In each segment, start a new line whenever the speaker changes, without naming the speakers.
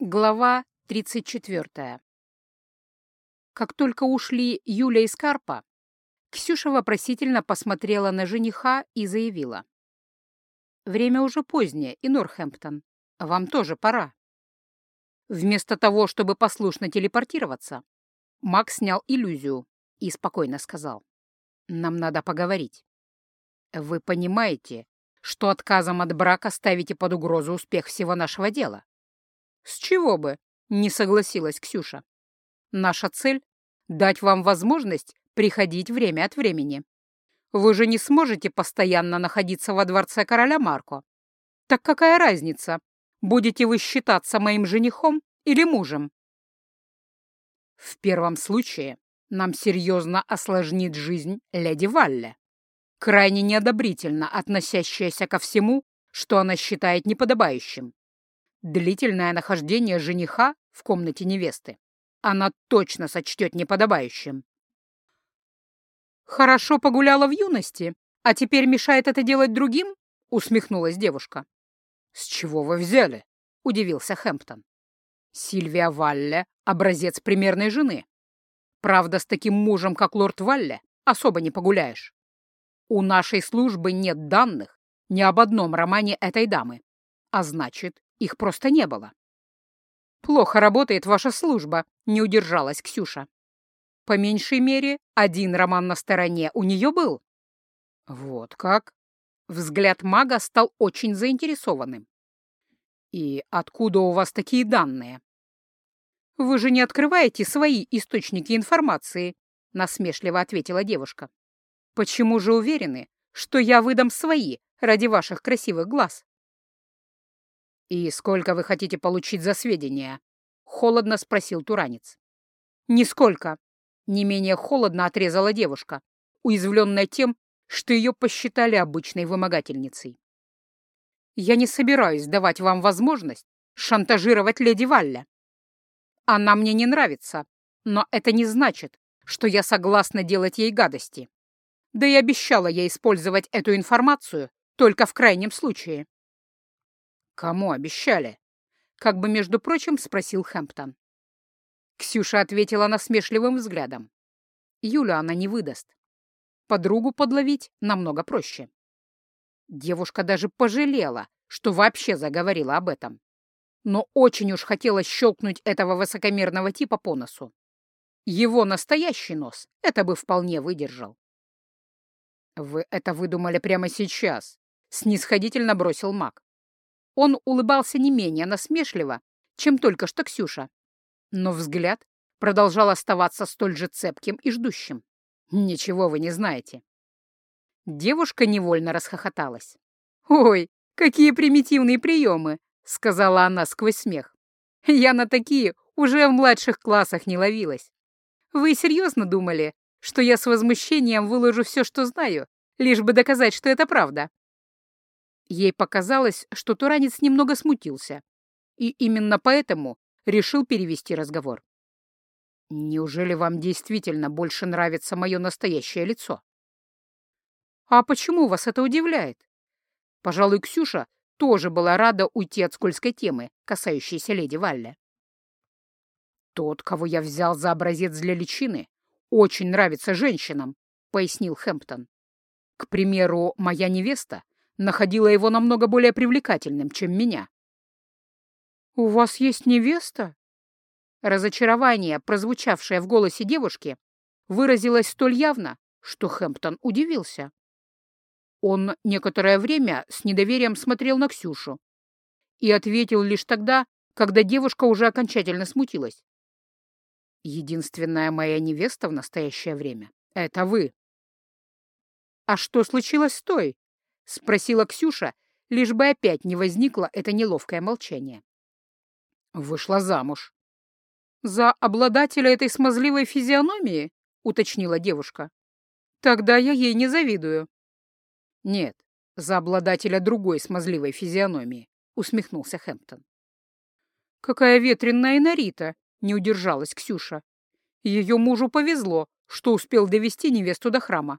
Глава 34. Как только ушли Юля и Скарпа, Ксюша вопросительно посмотрела на жениха и заявила. «Время уже позднее, и Норхэмптон. Вам тоже пора». Вместо того, чтобы послушно телепортироваться, Макс снял иллюзию и спокойно сказал. «Нам надо поговорить. Вы понимаете, что отказом от брака ставите под угрозу успех всего нашего дела?» «С чего бы?» — не согласилась Ксюша. «Наша цель — дать вам возможность приходить время от времени. Вы же не сможете постоянно находиться во дворце короля Марко. Так какая разница, будете вы считаться моим женихом или мужем?» «В первом случае нам серьезно осложнит жизнь леди Валле, крайне неодобрительно относящаяся ко всему, что она считает неподобающим. Длительное нахождение жениха в комнате невесты она точно сочтет неподобающим. «Хорошо погуляла в юности, а теперь мешает это делать другим?» — усмехнулась девушка. «С чего вы взяли?» — удивился Хэмптон. «Сильвия Валле — образец примерной жены. Правда, с таким мужем, как лорд Валле, особо не погуляешь. У нашей службы нет данных ни об одном романе этой дамы, а значит, их просто не было. «Плохо работает ваша служба», — не удержалась Ксюша. «По меньшей мере, один роман на стороне у нее был». «Вот как?» Взгляд мага стал очень заинтересованным. «И откуда у вас такие данные?» «Вы же не открываете свои источники информации», — насмешливо ответила девушка. «Почему же уверены, что я выдам свои ради ваших красивых глаз?» «И сколько вы хотите получить за сведения?» — холодно спросил Туранец. «Нисколько», — не менее холодно отрезала девушка, уязвленная тем, что ее посчитали обычной вымогательницей. «Я не собираюсь давать вам возможность шантажировать леди Валля. Она мне не нравится, но это не значит, что я согласна делать ей гадости. Да и обещала я использовать эту информацию только в крайнем случае. «Кому обещали?» — как бы, между прочим, спросил Хэмптон. Ксюша ответила насмешливым взглядом. Юлю она не выдаст. Подругу подловить намного проще. Девушка даже пожалела, что вообще заговорила об этом. Но очень уж хотела щелкнуть этого высокомерного типа по носу. Его настоящий нос это бы вполне выдержал. «Вы это выдумали прямо сейчас», — снисходительно бросил маг. Он улыбался не менее насмешливо, чем только что Ксюша. Но взгляд продолжал оставаться столь же цепким и ждущим. «Ничего вы не знаете». Девушка невольно расхохоталась. «Ой, какие примитивные приемы!» — сказала она сквозь смех. «Я на такие уже в младших классах не ловилась. Вы серьезно думали, что я с возмущением выложу все, что знаю, лишь бы доказать, что это правда?» Ей показалось, что Туранец немного смутился, и именно поэтому решил перевести разговор. «Неужели вам действительно больше нравится мое настоящее лицо?» «А почему вас это удивляет?» Пожалуй, Ксюша тоже была рада уйти от скользкой темы, касающейся леди Валля. «Тот, кого я взял за образец для личины, очень нравится женщинам», — пояснил Хэмптон. «К примеру, моя невеста находила его намного более привлекательным, чем меня. «У вас есть невеста?» Разочарование, прозвучавшее в голосе девушки, выразилось столь явно, что Хэмптон удивился. Он некоторое время с недоверием смотрел на Ксюшу и ответил лишь тогда, когда девушка уже окончательно смутилась. «Единственная моя невеста в настоящее время — это вы». «А что случилось с той, — спросила Ксюша, лишь бы опять не возникло это неловкое молчание. «Вышла замуж». «За обладателя этой смазливой физиономии?» — уточнила девушка. «Тогда я ей не завидую». «Нет, за обладателя другой смазливой физиономии», — усмехнулся Хэмптон. «Какая ветренная Нарита!» — не удержалась Ксюша. Ее мужу повезло, что успел довести невесту до храма.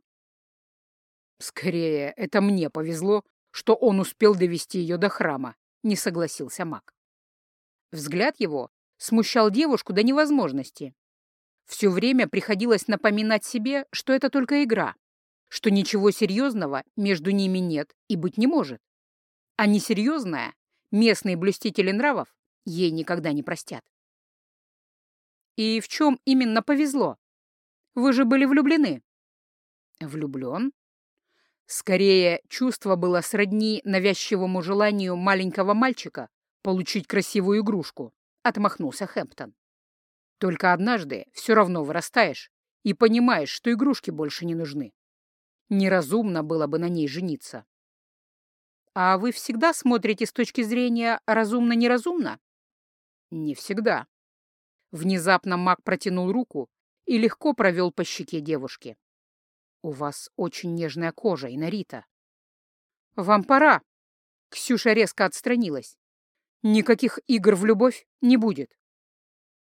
«Скорее, это мне повезло, что он успел довести ее до храма», — не согласился маг. Взгляд его смущал девушку до невозможности. Все время приходилось напоминать себе, что это только игра, что ничего серьезного между ними нет и быть не может. А несерьезное местные блюстители нравов ей никогда не простят. И в чем именно повезло? Вы же были влюблены. Влюблен? Скорее, чувство было сродни навязчивому желанию маленького мальчика получить красивую игрушку, отмахнулся Хэмптон. Только однажды все равно вырастаешь и понимаешь, что игрушки больше не нужны. Неразумно было бы на ней жениться. А вы всегда смотрите с точки зрения разумно-неразумно? Не всегда. Внезапно маг протянул руку и легко провел по щеке девушки. У вас очень нежная кожа, Инарита. Вам пора. Ксюша резко отстранилась. Никаких игр в любовь не будет.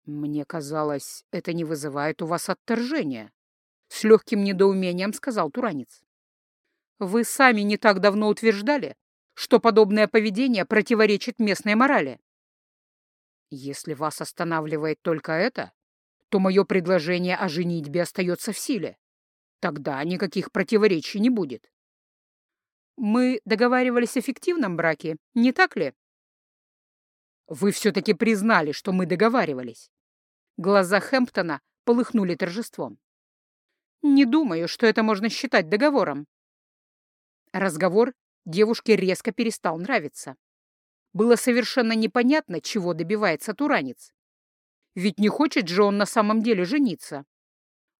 «Мне казалось, это не вызывает у вас отторжения», — с легким недоумением сказал Туранец. «Вы сами не так давно утверждали, что подобное поведение противоречит местной морали. Если вас останавливает только это, то мое предложение о женитьбе остается в силе. Тогда никаких противоречий не будет. Мы договаривались о фиктивном браке, не так ли? Вы все-таки признали, что мы договаривались. Глаза Хэмптона полыхнули торжеством. Не думаю, что это можно считать договором. Разговор девушке резко перестал нравиться. Было совершенно непонятно, чего добивается туранец. Ведь не хочет же он на самом деле жениться.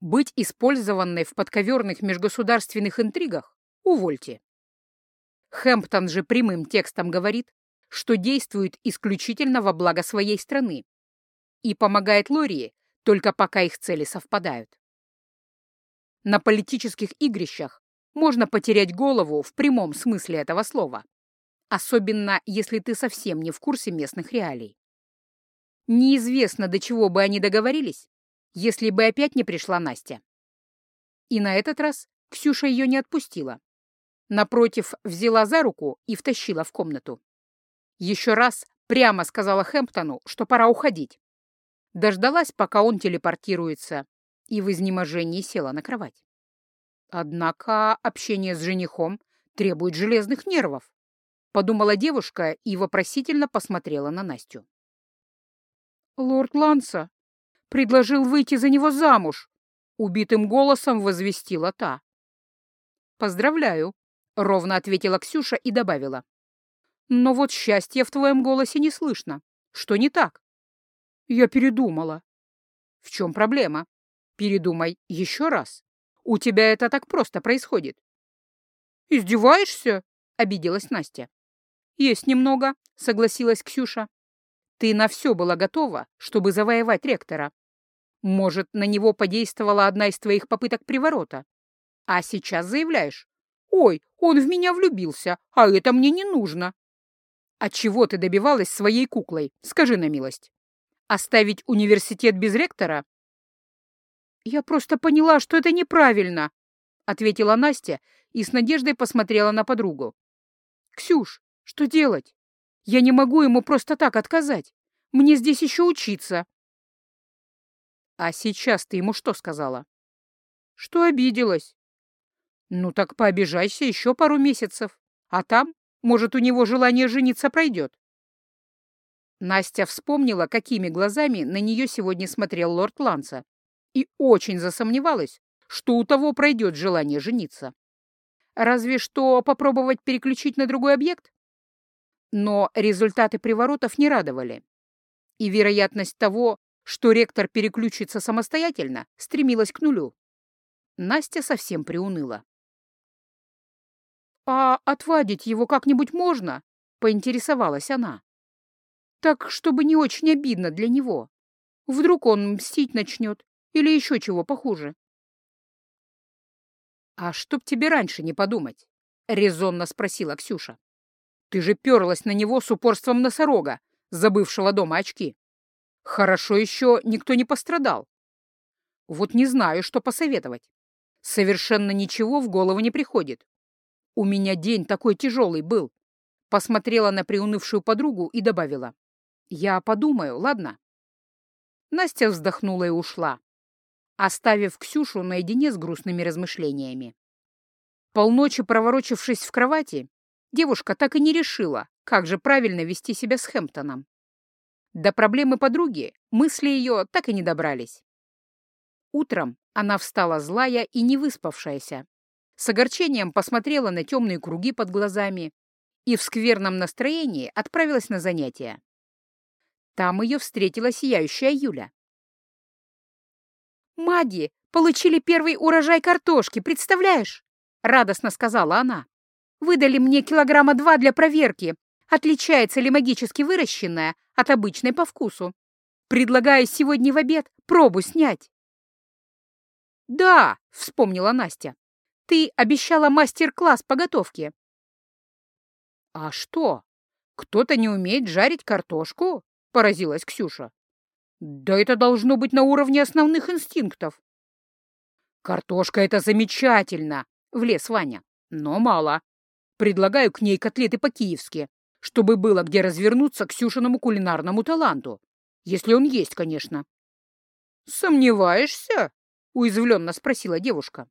Быть использованной в подковерных межгосударственных интригах — увольте. Хэмптон же прямым текстом говорит, что действует исключительно во благо своей страны и помогает Лории только пока их цели совпадают. На политических игрищах можно потерять голову в прямом смысле этого слова, особенно если ты совсем не в курсе местных реалий. Неизвестно, до чего бы они договорились, если бы опять не пришла Настя. И на этот раз Ксюша ее не отпустила. Напротив, взяла за руку и втащила в комнату. Еще раз прямо сказала Хэмптону, что пора уходить, Дождалась, пока он телепортируется, и в изнеможении села на кровать. Однако общение с женихом требует железных нервов, подумала девушка и вопросительно посмотрела на Настю. «Лорд Ланса предложил выйти за него замуж», — убитым голосом возвестила та. «Поздравляю», — ровно ответила Ксюша и добавила. «Но вот счастья в твоем голосе не слышно. Что не так?» Я передумала. В чем проблема? Передумай еще раз. У тебя это так просто происходит. Издеваешься? Обиделась Настя. Есть немного, согласилась Ксюша. Ты на все была готова, чтобы завоевать ректора. Может, на него подействовала одна из твоих попыток приворота. А сейчас заявляешь. Ой, он в меня влюбился, а это мне не нужно. А чего ты добивалась своей куклой? Скажи на милость. Оставить университет без ректора? Я просто поняла, что это неправильно, ответила Настя и с надеждой посмотрела на подругу. Ксюш, что делать? Я не могу ему просто так отказать. Мне здесь еще учиться. А сейчас ты ему что сказала? Что обиделась. Ну так пообижайся еще пару месяцев, а там, может, у него желание жениться пройдет. Настя вспомнила, какими глазами на нее сегодня смотрел лорд Ланса, и очень засомневалась, что у того пройдет желание жениться. Разве что попробовать переключить на другой объект? Но результаты приворотов не радовали. И вероятность того, что ректор переключится самостоятельно, стремилась к нулю. Настя совсем приуныла. «А отвадить его как-нибудь можно?» — поинтересовалась она. Так, чтобы не очень обидно для него. Вдруг он мстить начнет или еще чего похуже. «А чтоб тебе раньше не подумать?» — резонно спросила Ксюша. «Ты же перлась на него с упорством носорога, забывшего дома очки. Хорошо еще никто не пострадал. Вот не знаю, что посоветовать. Совершенно ничего в голову не приходит. У меня день такой тяжелый был». Посмотрела на приунывшую подругу и добавила. Я подумаю, ладно?» Настя вздохнула и ушла, оставив Ксюшу наедине с грустными размышлениями. Полночи проворочившись в кровати, девушка так и не решила, как же правильно вести себя с Хэмптоном. До проблемы подруги мысли ее так и не добрались. Утром она встала злая и невыспавшаяся, с огорчением посмотрела на темные круги под глазами и в скверном настроении отправилась на занятия. Там ее встретила сияющая Юля. «Маги получили первый урожай картошки, представляешь?» — радостно сказала она. «Выдали мне килограмма два для проверки, отличается ли магически выращенная от обычной по вкусу. Предлагаю сегодня в обед пробу снять». «Да», — вспомнила Настя, — «ты обещала мастер-класс по готовке». «А что, кто-то не умеет жарить картошку?» — поразилась Ксюша. «Да это должно быть на уровне основных инстинктов». «Картошка — это замечательно!» — влез Ваня. «Но мало. Предлагаю к ней котлеты по-киевски, чтобы было где развернуться Ксюшиному кулинарному таланту. Если он есть, конечно». «Сомневаешься?» — уязвленно спросила девушка.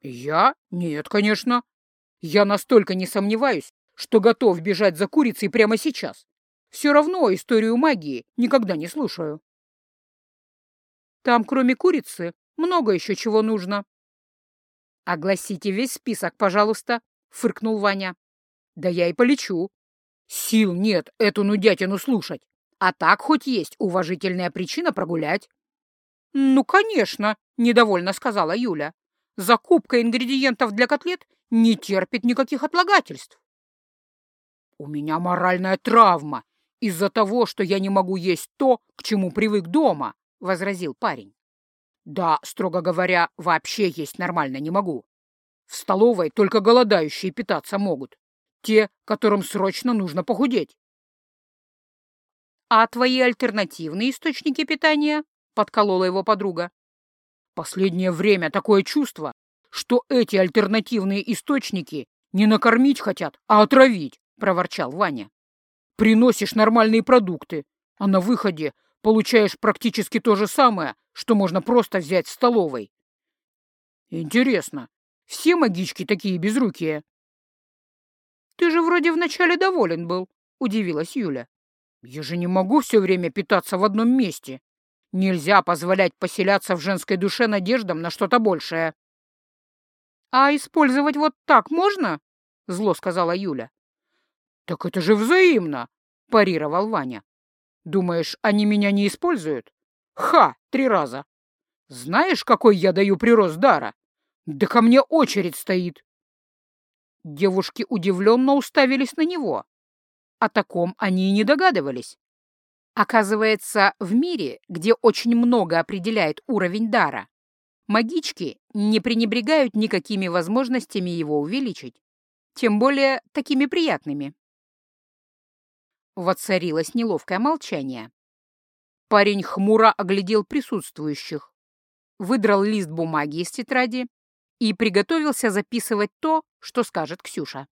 «Я? Нет, конечно. Я настолько не сомневаюсь, что готов бежать за курицей прямо сейчас. Все равно историю магии никогда не слушаю. Там, кроме курицы, много еще чего нужно. «Огласите весь список, пожалуйста», — фыркнул Ваня. «Да я и полечу. Сил нет эту нудятину слушать, а так хоть есть уважительная причина прогулять». «Ну, конечно», — недовольно сказала Юля. «Закупка ингредиентов для котлет не терпит никаких отлагательств». «У меня моральная травма из-за того, что я не могу есть то, к чему привык дома», — возразил парень. «Да, строго говоря, вообще есть нормально не могу. В столовой только голодающие питаться могут. Те, которым срочно нужно похудеть». «А твои альтернативные источники питания?» — подколола его подруга.
«Последнее время такое чувство, что эти альтернативные источники не накормить хотят, а отравить проворчал Ваня. «Приносишь нормальные продукты, а на выходе получаешь практически то же самое, что можно просто взять в столовой. Интересно, все магички такие безрукие?»
«Ты же вроде вначале доволен был», — удивилась Юля.
«Я же не могу все время питаться в одном месте. Нельзя позволять поселяться в женской душе надеждам на что-то большее».
«А использовать вот так можно?» — зло сказала Юля.
«Так это же взаимно!» — парировал Ваня. «Думаешь, они меня не используют? Ха! Три раза! Знаешь, какой я даю прирост дара? Да ко мне очередь стоит!»
Девушки удивленно уставились на него. О таком они и не догадывались. Оказывается, в мире, где очень много определяет уровень дара, магички не пренебрегают никакими возможностями его увеличить, тем более такими приятными. Воцарилось неловкое молчание. Парень хмуро оглядел присутствующих, выдрал лист бумаги из тетради и приготовился записывать то, что скажет Ксюша.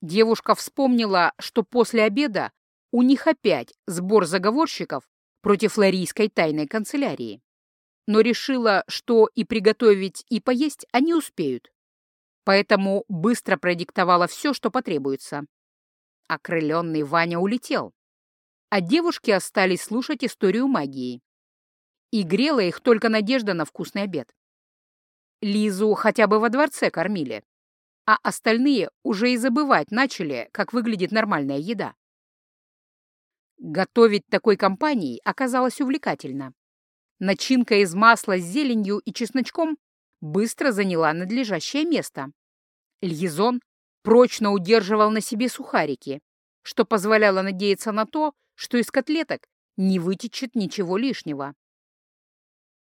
Девушка вспомнила, что после обеда у них опять сбор заговорщиков против ларийской тайной канцелярии, но решила, что и приготовить, и поесть они успеют, поэтому быстро продиктовала все, что потребуется. Окрыленный Ваня улетел, а девушки остались слушать историю магии. И грела их только надежда на вкусный обед. Лизу хотя бы во дворце кормили, а остальные уже и забывать начали, как выглядит нормальная еда. Готовить такой компанией оказалось увлекательно. Начинка из масла с зеленью и чесночком быстро заняла надлежащее место. Льезон прочно удерживал на себе сухарики, что позволяло надеяться на то, что из котлеток не вытечет ничего лишнего.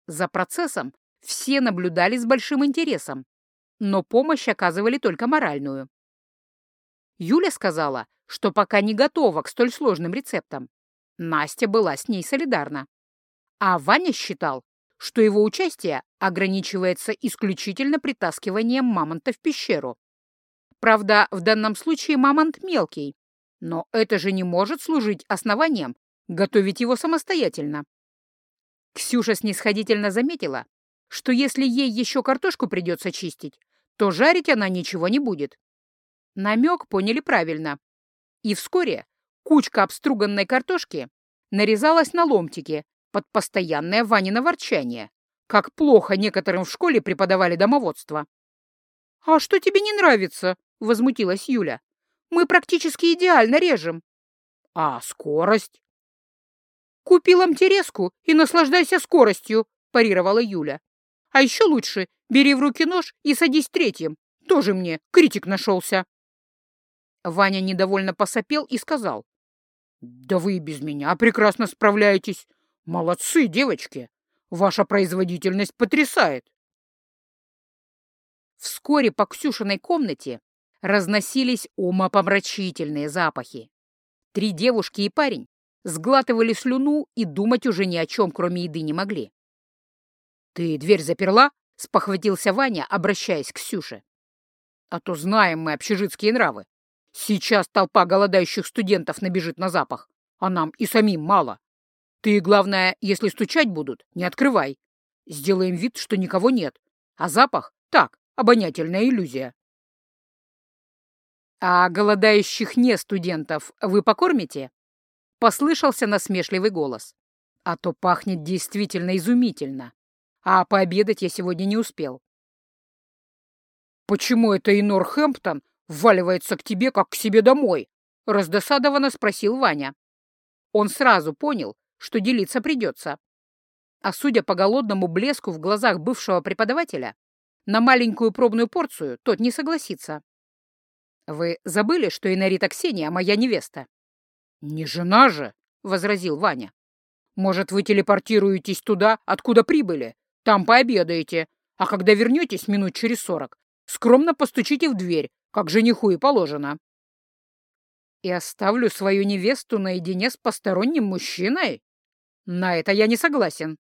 За процессом все наблюдали с большим интересом, но помощь оказывали только моральную. Юля сказала, что пока не готова к столь сложным рецептам. Настя была с ней солидарна. А Ваня считал, что его участие ограничивается исключительно притаскиванием мамонта в пещеру. Правда, в данном случае мамонт мелкий, Но это же не может служить основанием готовить его самостоятельно. Ксюша снисходительно заметила, что если ей еще картошку придется чистить, то жарить она ничего не будет. Намек поняли правильно. И вскоре кучка обструганной картошки нарезалась на ломтики под постоянное Ванино ворчание, как плохо некоторым в школе преподавали домоводство. «А что тебе не нравится?» — возмутилась Юля. «Мы практически идеально режем». «А скорость?» «Купи ламтереску и наслаждайся скоростью», — парировала Юля. «А еще лучше бери в руки нож и садись третьим. Тоже мне критик нашелся». Ваня недовольно посопел и сказал. «Да вы и без меня прекрасно справляетесь. Молодцы, девочки. Ваша производительность потрясает». Вскоре по Ксюшиной комнате разносились умопомрачительные запахи. Три девушки и парень сглатывали слюну и думать уже ни о чем, кроме еды, не могли. «Ты дверь заперла?» — спохватился Ваня, обращаясь к Ксюше. «А то знаем мы общежитские нравы. Сейчас толпа голодающих студентов набежит на запах, а нам и самим мало. Ты, главное, если стучать будут, не открывай. Сделаем вид, что никого нет, а запах — так, обонятельная иллюзия». «А голодающих не студентов вы покормите?» — послышался насмешливый голос. «А то пахнет действительно изумительно. А пообедать я сегодня не успел». «Почему это Инор Хэмптон вваливается к тебе, как к себе домой?» — раздосадованно спросил Ваня. Он сразу понял, что делиться придется. А судя по голодному блеску в глазах бывшего преподавателя, на маленькую пробную порцию тот не согласится. «Вы забыли, что Инарита Ксения моя невеста?» «Не жена же!» — возразил Ваня. «Может, вы телепортируетесь туда, откуда прибыли? Там пообедаете, а когда вернетесь минут через сорок, скромно постучите в дверь, как жениху и положено». «И оставлю свою невесту наедине с посторонним мужчиной? На это я не согласен».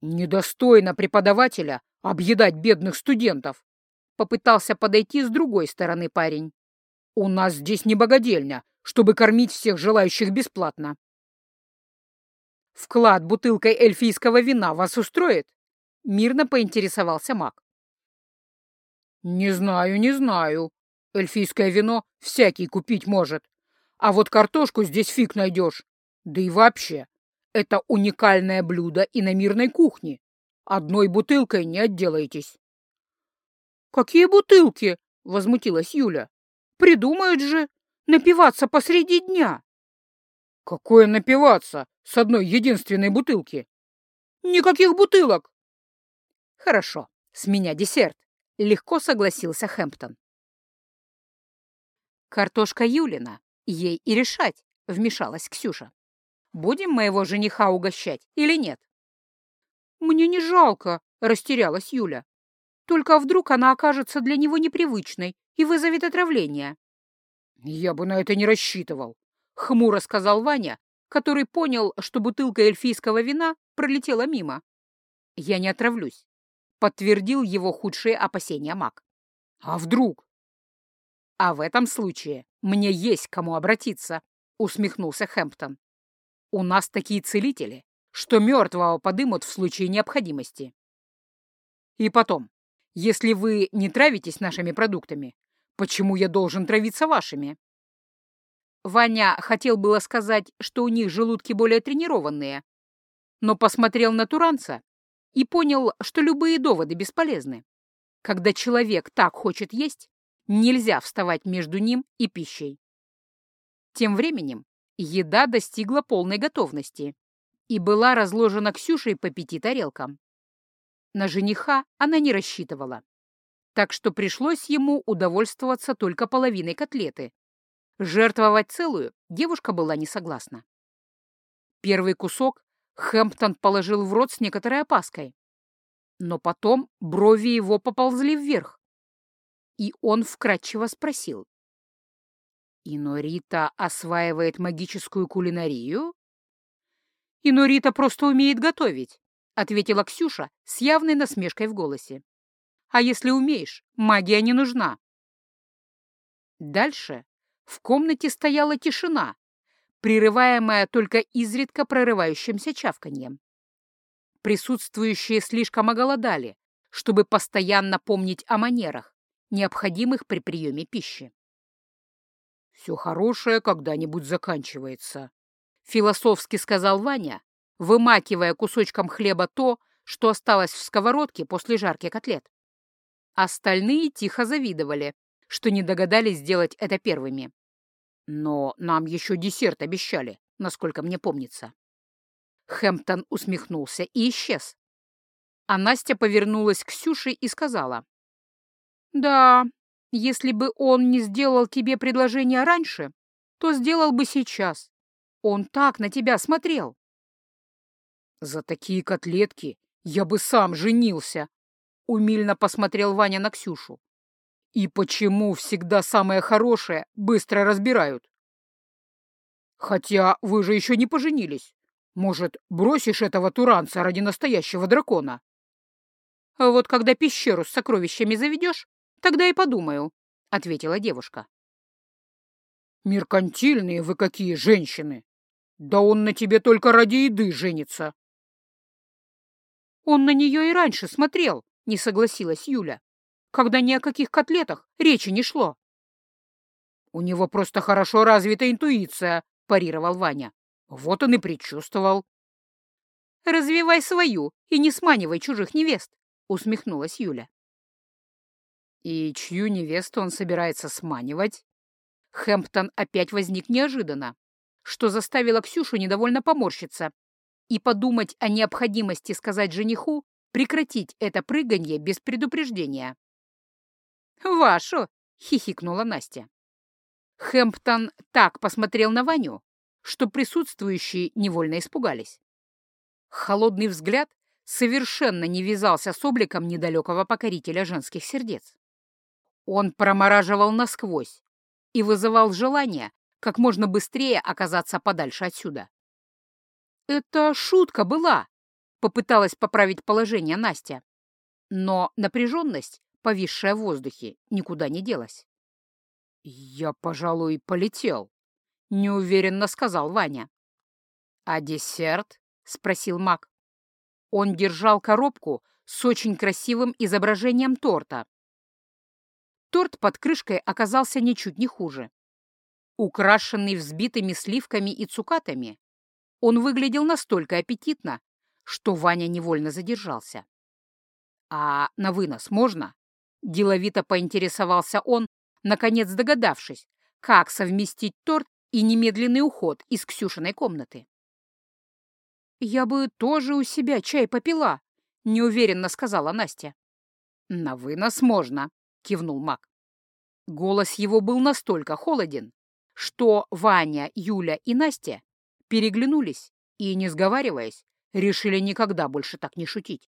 «Недостойно преподавателя объедать бедных студентов», Попытался подойти с другой стороны парень. «У нас здесь не богадельня, чтобы кормить всех желающих бесплатно». «Вклад бутылкой эльфийского вина вас устроит?» — мирно поинтересовался маг. «Не знаю, не знаю. Эльфийское вино всякий купить может. А вот картошку здесь фиг найдешь. Да и вообще, это уникальное блюдо и на мирной кухне. Одной бутылкой не отделаетесь». «Какие бутылки?» — возмутилась Юля. «Придумают же! Напиваться посреди дня!» «Какое напиваться с одной единственной бутылки?» «Никаких бутылок!» «Хорошо, с меня десерт», — легко согласился Хэмптон. «Картошка Юлина, ей и решать», — вмешалась Ксюша. «Будем моего жениха угощать или нет?» «Мне не жалко», — растерялась Юля. Только вдруг она окажется для него непривычной и вызовет отравление. «Я бы на это не рассчитывал», — хмуро сказал Ваня, который понял, что бутылка эльфийского вина пролетела мимо. «Я не отравлюсь», — подтвердил его худшие опасения маг. «А вдруг?» «А в этом случае мне есть кому обратиться», — усмехнулся Хэмптон. «У нас такие целители, что мертвого подымут в случае необходимости». «И потом, если вы не травитесь нашими продуктами, почему я должен травиться вашими?» Ваня хотел было сказать, что у них желудки более тренированные, но посмотрел на Туранца и понял, что любые доводы бесполезны. Когда человек так хочет есть, нельзя вставать между ним и пищей. Тем временем еда достигла полной готовности и была разложена Ксюшей по пяти тарелкам. На жениха она не рассчитывала, так что пришлось ему удовольствоваться только половиной котлеты. Жертвовать целую девушка была не согласна. Первый кусок Хэмптон положил в рот с некоторой опаской, но потом брови его поползли вверх, и он вкратчиво спросил. «Инорита осваивает магическую кулинарию?» «Инорита просто умеет готовить», — ответила Ксюша с явной насмешкой в голосе. «А если умеешь, магия не нужна». Дальше В комнате стояла тишина, прерываемая только изредка прорывающимся чавканьем. Присутствующие слишком оголодали, чтобы постоянно помнить о манерах, необходимых при приеме пищи.
«Все хорошее когда-нибудь заканчивается», — философски сказал Ваня, вымакивая кусочком хлеба то, что осталось в сковородке после жарки котлет. Остальные тихо завидовали, что не догадались сделать это первыми. Но нам еще десерт обещали, насколько мне помнится. Хэмптон усмехнулся и исчез. А Настя повернулась к Сюше и сказала. «Да, если бы он не сделал тебе предложение раньше, то сделал бы сейчас. Он так на тебя смотрел». «За такие котлетки я бы сам женился», — умильно посмотрел Ваня на Ксюшу. «И почему всегда самое хорошее быстро разбирают?» «Хотя вы же еще не поженились. Может, бросишь этого туранца ради настоящего дракона?»
«А «Вот когда пещеру с сокровищами заведешь, тогда и подумаю», — ответила девушка.
«Меркантильные вы какие женщины! Да он на тебе только ради еды женится!»
«Он на нее и раньше смотрел», — не согласилась Юля, «когда ни о каких котлетах речи не шло».
«У него просто хорошо развита интуиция», — парировал Ваня. «Вот он и предчувствовал».
«Развивай свою и не сманивай чужих невест», — усмехнулась Юля.
«И чью невесту он собирается сманивать?» Хэмптон опять возник неожиданно, что заставило Ксюшу недовольно поморщиться и подумать о необходимости сказать жениху прекратить это прыганье без предупреждения.
«Вашу!» — хихикнула Настя. Хэмптон так посмотрел на Ваню, что присутствующие невольно испугались. Холодный взгляд совершенно не вязался с обликом недалекого покорителя женских сердец. Он промораживал насквозь и вызывал желание как можно быстрее оказаться подальше отсюда. «Это шутка была», — попыталась поправить положение Настя. Но напряженность, повисшая в воздухе, никуда не делась.
«Я, пожалуй, полетел», — неуверенно сказал Ваня.
«А десерт?» — спросил Мак. Он держал коробку с очень красивым изображением торта. Торт под крышкой оказался ничуть не хуже. Украшенный взбитыми сливками и цукатами, он выглядел настолько аппетитно, что Ваня невольно задержался. «А на вынос можно?» — деловито поинтересовался он, наконец догадавшись, как совместить торт и немедленный уход из Ксюшиной комнаты. «Я бы тоже у себя чай попила», — неуверенно сказала Настя. «На вынос можно», — кивнул Мак. Голос его был настолько холоден, что Ваня, Юля и Настя переглянулись и, не сговариваясь, решили никогда больше так не шутить.